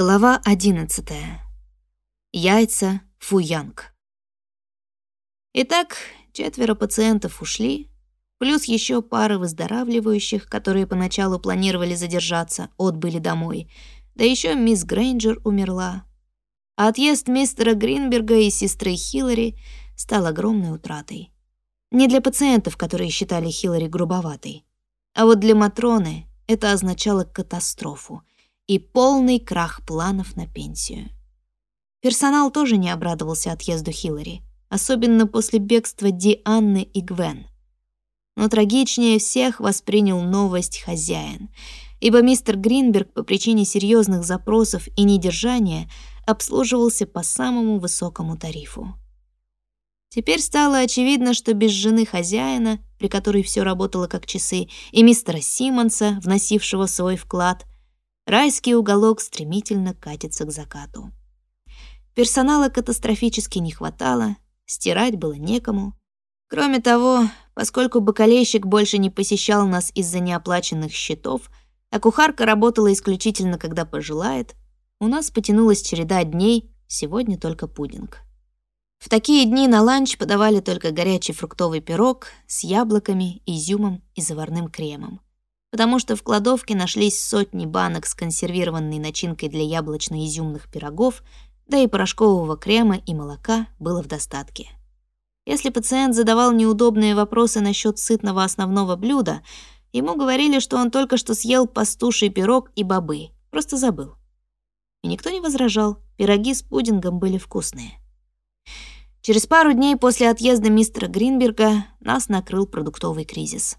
Глава 11. Яйца Фуянг. Итак, четверо пациентов ушли, плюс еще пара выздоравливающих, которые поначалу планировали задержаться, отбыли домой. Да еще мисс Грейнджер умерла. А отъезд мистера Гринберга и сестры Хиллари стал огромной утратой. Не для пациентов, которые считали Хиллари грубоватой, а вот для Матроны это означало катастрофу — и полный крах планов на пенсию. Персонал тоже не обрадовался отъезду Хиллари, особенно после бегства Ди Анны и Гвен. Но трагичнее всех воспринял новость хозяин, ибо мистер Гринберг по причине серьезных запросов и недержания обслуживался по самому высокому тарифу. Теперь стало очевидно, что без жены хозяина, при которой все работало как часы, и мистера Симмонса, вносившего свой вклад — Райский уголок стремительно катится к закату. Персонала катастрофически не хватало, стирать было некому. Кроме того, поскольку бакалейщик больше не посещал нас из-за неоплаченных счетов, а кухарка работала исключительно, когда пожелает, у нас потянулась череда дней, сегодня только пудинг. В такие дни на ланч подавали только горячий фруктовый пирог с яблоками, изюмом и заварным кремом потому что в кладовке нашлись сотни банок с консервированной начинкой для яблочно-изюмных пирогов, да и порошкового крема и молока было в достатке. Если пациент задавал неудобные вопросы насчет сытного основного блюда, ему говорили, что он только что съел пастуший пирог и бобы, просто забыл. И никто не возражал, пироги с пудингом были вкусные. Через пару дней после отъезда мистера Гринберга нас накрыл продуктовый кризис.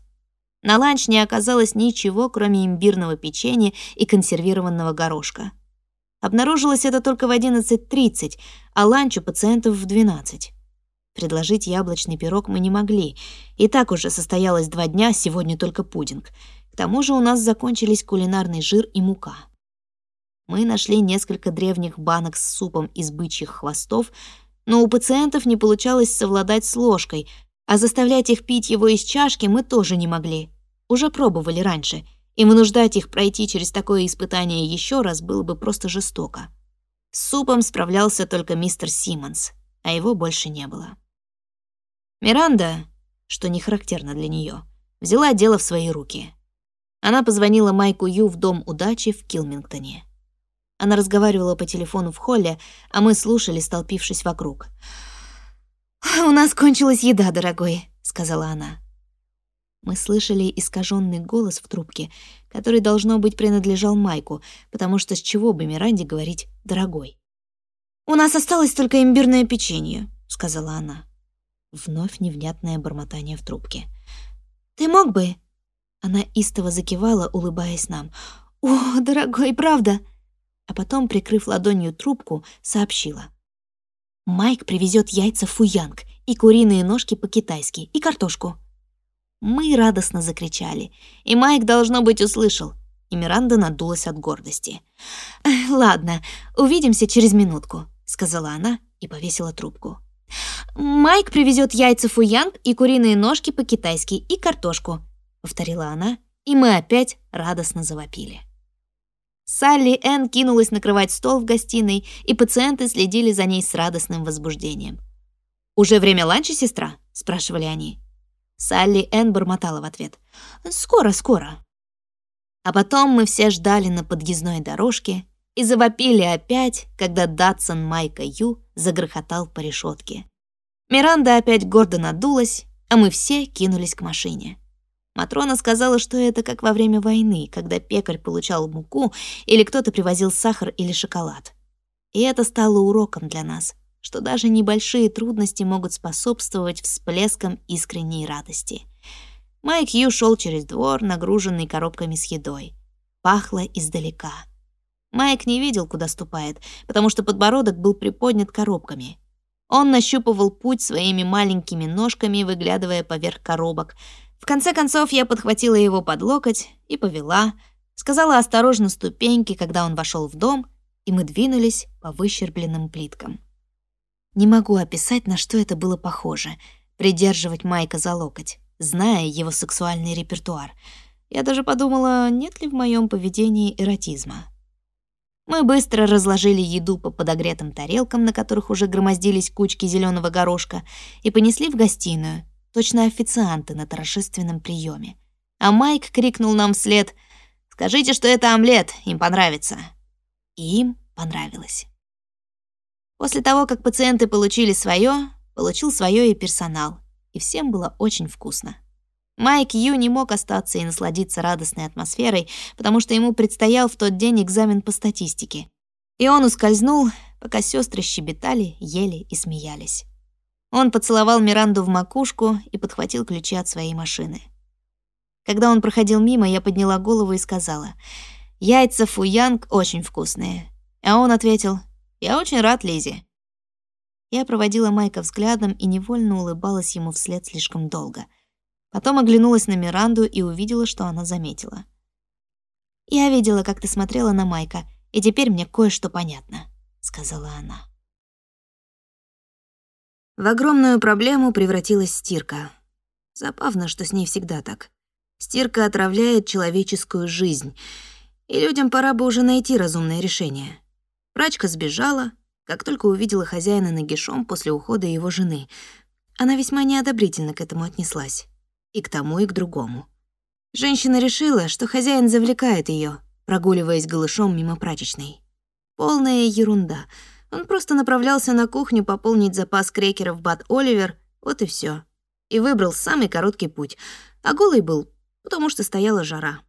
На ланч не оказалось ничего, кроме имбирного печенья и консервированного горошка. Обнаружилось это только в 11.30, а ланч у пациентов в 12. Предложить яблочный пирог мы не могли. И так уже состоялось два дня, сегодня только пудинг. К тому же у нас закончились кулинарный жир и мука. Мы нашли несколько древних банок с супом из бычьих хвостов, но у пациентов не получалось совладать с ложкой, а заставлять их пить его из чашки мы тоже не могли. Уже пробовали раньше, и вынуждать их пройти через такое испытание еще раз было бы просто жестоко. С супом справлялся только мистер Симмонс, а его больше не было. Миранда, что не характерно для нее, взяла дело в свои руки. Она позвонила Майку Ю в Дом удачи в Килмингтоне. Она разговаривала по телефону в холле, а мы слушали, столпившись вокруг. «У нас кончилась еда, дорогой», — сказала она. Мы слышали искаженный голос в трубке, который, должно быть, принадлежал Майку, потому что с чего бы Миранде говорить «дорогой». «У нас осталось только имбирное печенье», — сказала она. Вновь невнятное бормотание в трубке. «Ты мог бы?» Она истово закивала, улыбаясь нам. «О, дорогой, правда?» А потом, прикрыв ладонью трубку, сообщила. Майк привезет яйца фуянг и куриные ножки по-китайски и картошку. Мы радостно закричали, и Майк, должно быть, услышал, и Миранда надулась от гордости. «Ладно, увидимся через минутку», — сказала она и повесила трубку. «Майк привезет яйца фуянг и куриные ножки по-китайски и картошку», — повторила она, и мы опять радостно завопили. Салли Энн кинулась накрывать стол в гостиной, и пациенты следили за ней с радостным возбуждением. «Уже время ланча, сестра?» — спрашивали они. Салли Энн бормотала в ответ. «Скоро, скоро». А потом мы все ждали на подъездной дорожке и завопили опять, когда Датсон Майка Ю загрохотал по решетке. Миранда опять гордо надулась, а мы все кинулись к машине. Матрона сказала, что это как во время войны, когда пекарь получал муку или кто-то привозил сахар или шоколад. И это стало уроком для нас, что даже небольшие трудности могут способствовать всплескам искренней радости. Майк Ю шел через двор, нагруженный коробками с едой. Пахло издалека. Майк не видел, куда ступает, потому что подбородок был приподнят коробками. Он нащупывал путь своими маленькими ножками, выглядывая поверх коробок — в конце концов, я подхватила его под локоть и повела, сказала осторожно ступеньки, когда он вошел в дом, и мы двинулись по выщербленным плиткам. Не могу описать, на что это было похоже — придерживать Майка за локоть, зная его сексуальный репертуар. Я даже подумала, нет ли в моем поведении эротизма. Мы быстро разложили еду по подогретым тарелкам, на которых уже громоздились кучки зеленого горошка, и понесли в гостиную, точно официанты на торжественном приеме. А Майк крикнул нам вслед «Скажите, что это омлет, им понравится». И им понравилось. После того, как пациенты получили свое, получил свое и персонал, и всем было очень вкусно. Майк Ю не мог остаться и насладиться радостной атмосферой, потому что ему предстоял в тот день экзамен по статистике. И он ускользнул, пока сестры щебетали, ели и смеялись. Он поцеловал Миранду в макушку и подхватил ключи от своей машины. Когда он проходил мимо, я подняла голову и сказала, «Яйца фуянг очень вкусные». А он ответил, «Я очень рад, Лизи». Я проводила Майка взглядом и невольно улыбалась ему вслед слишком долго — Потом оглянулась на Миранду и увидела, что она заметила. «Я видела, как ты смотрела на Майка, и теперь мне кое-что понятно», — сказала она. В огромную проблему превратилась стирка. Забавно, что с ней всегда так. Стирка отравляет человеческую жизнь, и людям пора бы уже найти разумное решение. Прачка сбежала, как только увидела хозяина нагишом после ухода его жены. Она весьма неодобрительно к этому отнеслась и к тому, и к другому. Женщина решила, что хозяин завлекает ее, прогуливаясь голышом мимо прачечной. Полная ерунда. Он просто направлялся на кухню пополнить запас крекеров Бат Оливер, вот и все. И выбрал самый короткий путь. А голый был, потому что стояла жара.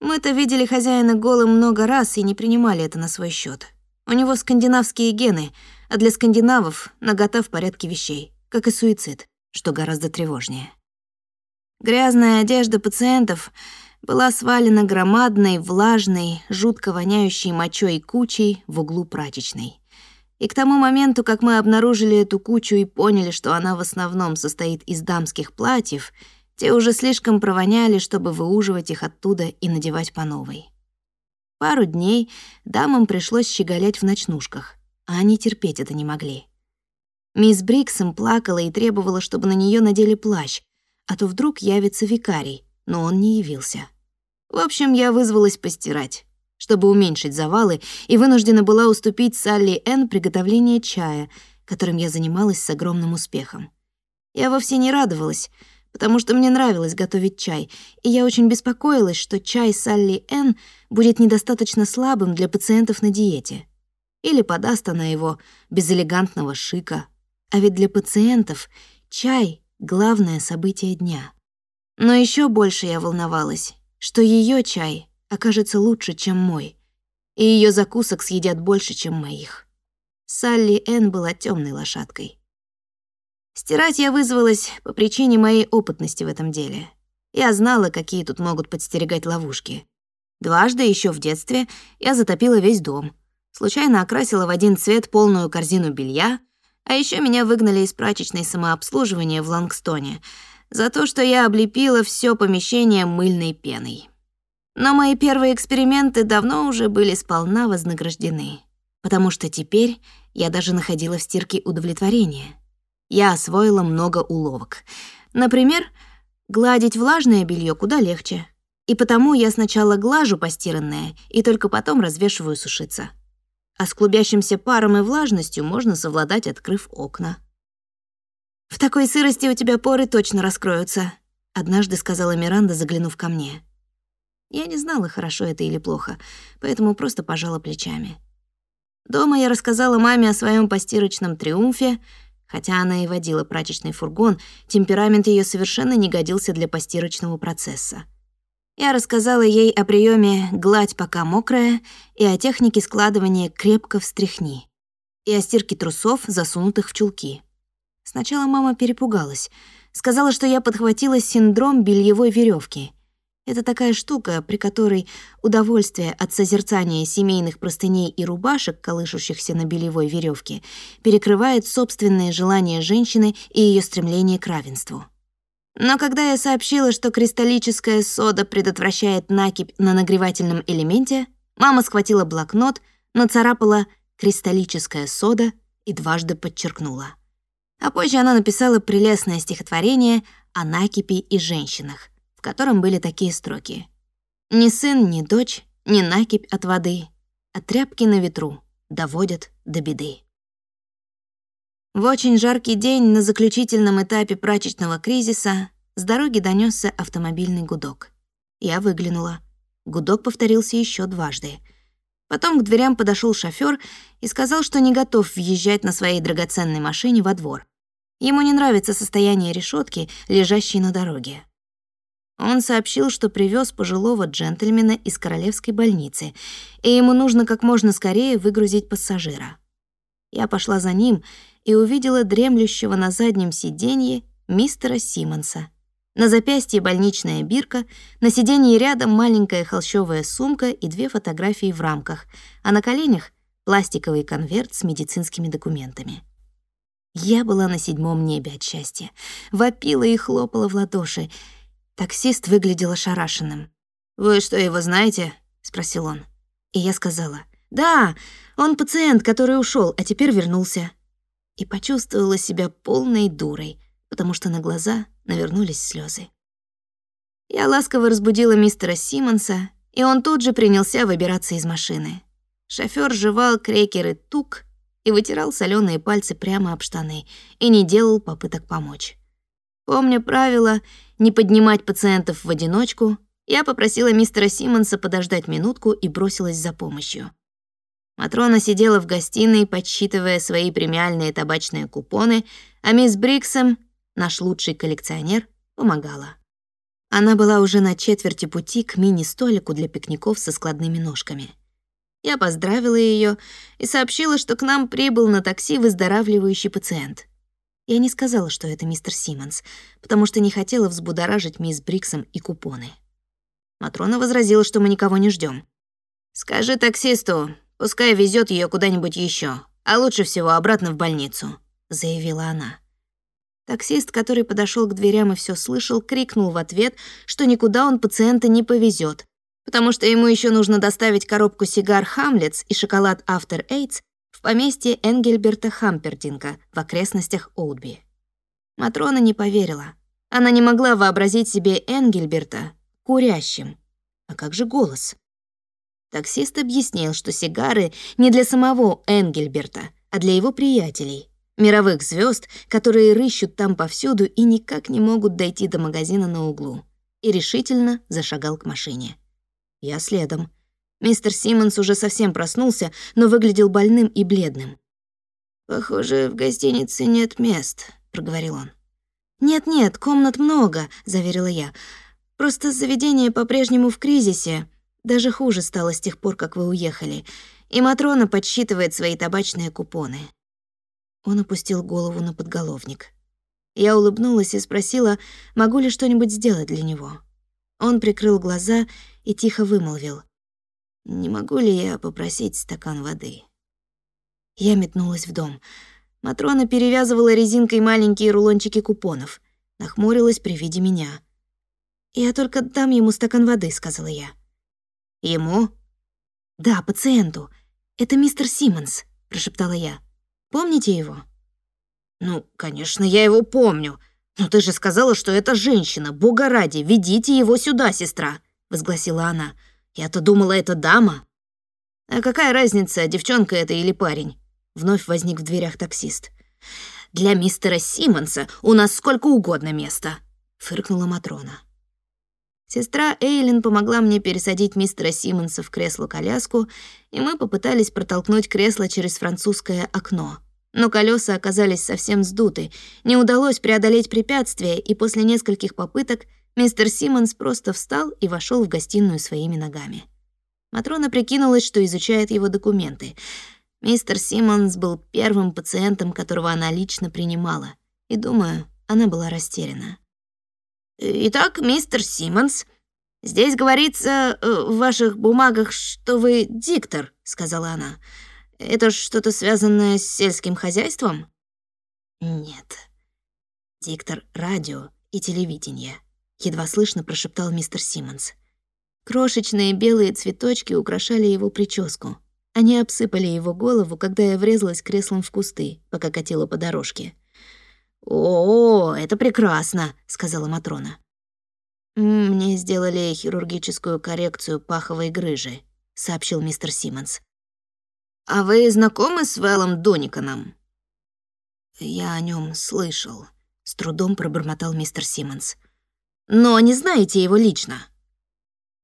Мы-то видели хозяина голым много раз и не принимали это на свой счет. У него скандинавские гены, а для скандинавов нагота в порядке вещей, как и суицид, что гораздо тревожнее. Грязная одежда пациентов была свалена громадной, влажной, жутко воняющей мочой кучей в углу прачечной. И к тому моменту, как мы обнаружили эту кучу и поняли, что она в основном состоит из дамских платьев, те уже слишком провоняли, чтобы выуживать их оттуда и надевать по новой. Пару дней дамам пришлось щеголять в ночнушках, а они терпеть это не могли. Мисс Бриксом плакала и требовала, чтобы на нее надели плащ, а то вдруг явится викарий, но он не явился. В общем, я вызвалась постирать, чтобы уменьшить завалы, и вынуждена была уступить Салли Н приготовление чая, которым я занималась с огромным успехом. Я вовсе не радовалась, потому что мне нравилось готовить чай, и я очень беспокоилась, что чай Салли Н будет недостаточно слабым для пациентов на диете. Или подаст она его без элегантного шика. А ведь для пациентов чай главное событие дня. Но еще больше я волновалась, что ее чай окажется лучше, чем мой, и ее закусок съедят больше, чем моих. Салли Н была темной лошадкой. Стирать я вызвалась по причине моей опытности в этом деле. Я знала, какие тут могут подстерегать ловушки. Дважды еще в детстве я затопила весь дом. Случайно окрасила в один цвет полную корзину белья, а еще меня выгнали из прачечной самообслуживания в Лангстоне за то, что я облепила все помещение мыльной пеной. Но мои первые эксперименты давно уже были сполна вознаграждены, потому что теперь я даже находила в стирке удовлетворение. Я освоила много уловок. Например, гладить влажное белье куда легче. И потому я сначала глажу постиранное и только потом развешиваю сушиться а с клубящимся паром и влажностью можно совладать, открыв окна. «В такой сырости у тебя поры точно раскроются», — однажды сказала Миранда, заглянув ко мне. Я не знала, хорошо это или плохо, поэтому просто пожала плечами. Дома я рассказала маме о своем постирочном триумфе, хотя она и водила прачечный фургон, темперамент ее совершенно не годился для постирочного процесса. Я рассказала ей о приеме «гладь пока мокрая» и о технике складывания «крепко встряхни», и о стирке трусов, засунутых в чулки. Сначала мама перепугалась. Сказала, что я подхватила синдром бельевой веревки. Это такая штука, при которой удовольствие от созерцания семейных простыней и рубашек, колышущихся на бельевой веревке, перекрывает собственное желание женщины и ее стремление к равенству. Но когда я сообщила, что кристаллическая сода предотвращает накипь на нагревательном элементе, мама схватила блокнот, нацарапала «кристаллическая сода» и дважды подчеркнула. А позже она написала прелестное стихотворение о накипи и женщинах, в котором были такие строки. «Ни сын, ни дочь, ни накипь от воды. а тряпки на ветру доводят до беды. В очень жаркий день на заключительном этапе прачечного кризиса с дороги донесся автомобильный гудок. Я выглянула. Гудок повторился еще дважды. Потом к дверям подошел шофер и сказал, что не готов въезжать на своей драгоценной машине во двор. Ему не нравится состояние решетки, лежащей на дороге. Он сообщил, что привез пожилого джентльмена из королевской больницы, и ему нужно как можно скорее выгрузить пассажира. Я пошла за ним и увидела дремлющего на заднем сиденье мистера Симмонса. На запястье больничная бирка, на сиденье рядом маленькая холщовая сумка и две фотографии в рамках, а на коленях пластиковый конверт с медицинскими документами. Я была на седьмом небе от счастья, вопила и хлопала в ладоши. Таксист выглядел ошарашенным. «Вы что, его знаете?» — спросил он. И я сказала, «Да, он пациент, который ушел, а теперь вернулся» и почувствовала себя полной дурой, потому что на глаза навернулись слезы. Я ласково разбудила мистера Симмонса, и он тут же принялся выбираться из машины. Шофёр жевал крекеры тук и вытирал соленые пальцы прямо об штаны и не делал попыток помочь. Помня правило не поднимать пациентов в одиночку, я попросила мистера Симмонса подождать минутку и бросилась за помощью. Матрона сидела в гостиной, подсчитывая свои премиальные табачные купоны, а мисс Бриксом, наш лучший коллекционер, помогала. Она была уже на четверти пути к мини-столику для пикников со складными ножками. Я поздравила ее и сообщила, что к нам прибыл на такси выздоравливающий пациент. Я не сказала, что это мистер Симмонс, потому что не хотела взбудоражить мисс Бриксом и купоны. Матрона возразила, что мы никого не ждем. «Скажи таксисту, Пускай везет ее куда-нибудь еще, а лучше всего обратно в больницу», — заявила она. Таксист, который подошел к дверям и все слышал, крикнул в ответ, что никуда он пациента не повезет, потому что ему еще нужно доставить коробку сигар «Хамлетс» и шоколад «After Eights» в поместье Энгельберта Хампердинга в окрестностях Оутби. Матрона не поверила. Она не могла вообразить себе Энгельберта курящим. А как же голос? Таксист объяснил, что сигары не для самого Энгельберта, а для его приятелей, мировых звезд, которые рыщут там повсюду и никак не могут дойти до магазина на углу, и решительно зашагал к машине. Я следом. Мистер Симмонс уже совсем проснулся, но выглядел больным и бледным. «Похоже, в гостинице нет мест», — проговорил он. «Нет-нет, комнат много», — заверила я. «Просто заведение по-прежнему в кризисе. Даже хуже стало с тех пор, как вы уехали, и Матрона подсчитывает свои табачные купоны». Он опустил голову на подголовник. Я улыбнулась и спросила, могу ли что-нибудь сделать для него. Он прикрыл глаза и тихо вымолвил. «Не могу ли я попросить стакан воды?» Я метнулась в дом. Матрона перевязывала резинкой маленькие рулончики купонов. Нахмурилась при виде меня. «Я только дам ему стакан воды», — сказала я. «Ему?» «Да, пациенту. Это мистер Симмонс», — прошептала я. «Помните его?» «Ну, конечно, я его помню. Но ты же сказала, что это женщина. Бога ради, ведите его сюда, сестра», — возгласила она. «Я-то думала, это дама». «А какая разница, девчонка это или парень?» Вновь возник в дверях таксист. «Для мистера Симмонса у нас сколько угодно места», — фыркнула Матрона. Сестра Эйлин помогла мне пересадить мистера Симмонса в кресло-коляску, и мы попытались протолкнуть кресло через французское окно. Но колеса оказались совсем сдуты, не удалось преодолеть препятствие, и после нескольких попыток мистер Симмонс просто встал и вошел в гостиную своими ногами. Матрона прикинулась, что изучает его документы. Мистер Симмонс был первым пациентом, которого она лично принимала, и, думаю, она была растеряна. «Итак, мистер Симмонс, здесь говорится э, в ваших бумагах, что вы диктор», — сказала она. «Это что-то связанное с сельским хозяйством?» «Нет. Диктор радио и телевидения», — едва слышно прошептал мистер Симмонс. Крошечные белые цветочки украшали его прическу. Они обсыпали его голову, когда я врезалась креслом в кусты, пока катила по дорожке. «О, это прекрасно», — сказала Матрона. «Мне сделали хирургическую коррекцию паховой грыжи», — сообщил мистер Симмонс. «А вы знакомы с Вэллом Дониконом?» «Я о нем слышал», — с трудом пробормотал мистер Симмонс. «Но не знаете его лично?»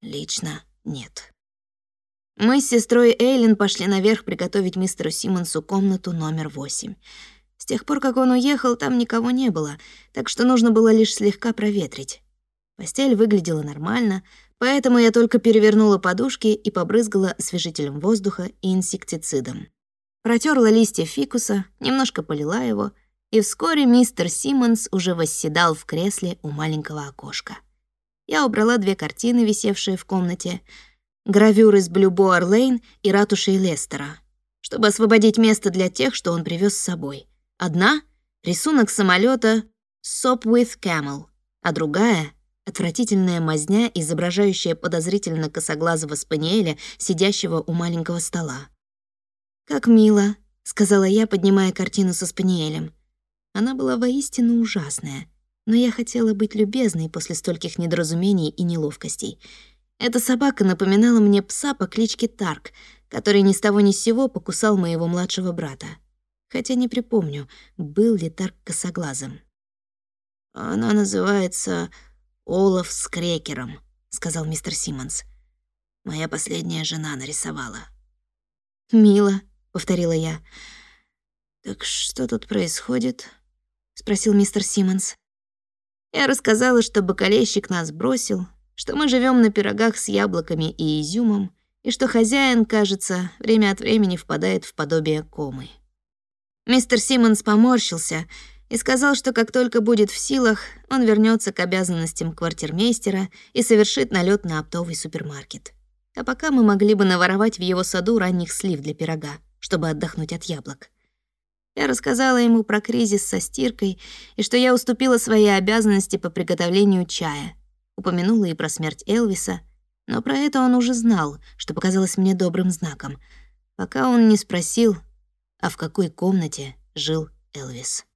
«Лично нет». Мы с сестрой Эйлин пошли наверх приготовить мистеру Симмонсу комнату номер восемь. С тех пор, как он уехал, там никого не было, так что нужно было лишь слегка проветрить. Постель выглядела нормально, поэтому я только перевернула подушки и побрызгала освежителем воздуха и инсектицидом. Протерла листья фикуса, немножко полила его, и вскоре мистер Симмонс уже восседал в кресле у маленького окошка. Я убрала две картины, висевшие в комнате, гравюры с Блюбоар Лейн и ратушей Лестера, чтобы освободить место для тех, что он привез с собой. Одна — рисунок самолета «Sop with Camel», а другая — отвратительная мазня, изображающая подозрительно косоглазого спаниеля, сидящего у маленького стола. «Как мило», — сказала я, поднимая картину со спаниелем. Она была воистину ужасная, но я хотела быть любезной после стольких недоразумений и неловкостей. Эта собака напоминала мне пса по кличке Тарк, который ни с того ни с сего покусал моего младшего брата хотя не припомню, был ли Тарк косоглазым. «Она называется Олаф с крекером», — сказал мистер Симмонс. «Моя последняя жена нарисовала». «Мило», — повторила я. «Так что тут происходит?» — спросил мистер Симмонс. Я рассказала, что бокалейщик нас бросил, что мы живем на пирогах с яблоками и изюмом, и что хозяин, кажется, время от времени впадает в подобие комы. Мистер Симмонс поморщился и сказал, что как только будет в силах, он вернется к обязанностям квартирмейстера и совершит налет на оптовый супермаркет. А пока мы могли бы наворовать в его саду ранних слив для пирога, чтобы отдохнуть от яблок. Я рассказала ему про кризис со стиркой и что я уступила свои обязанности по приготовлению чая. Упомянула и про смерть Элвиса, но про это он уже знал, что показалось мне добрым знаком, пока он не спросил, а в какой комнате жил Элвис.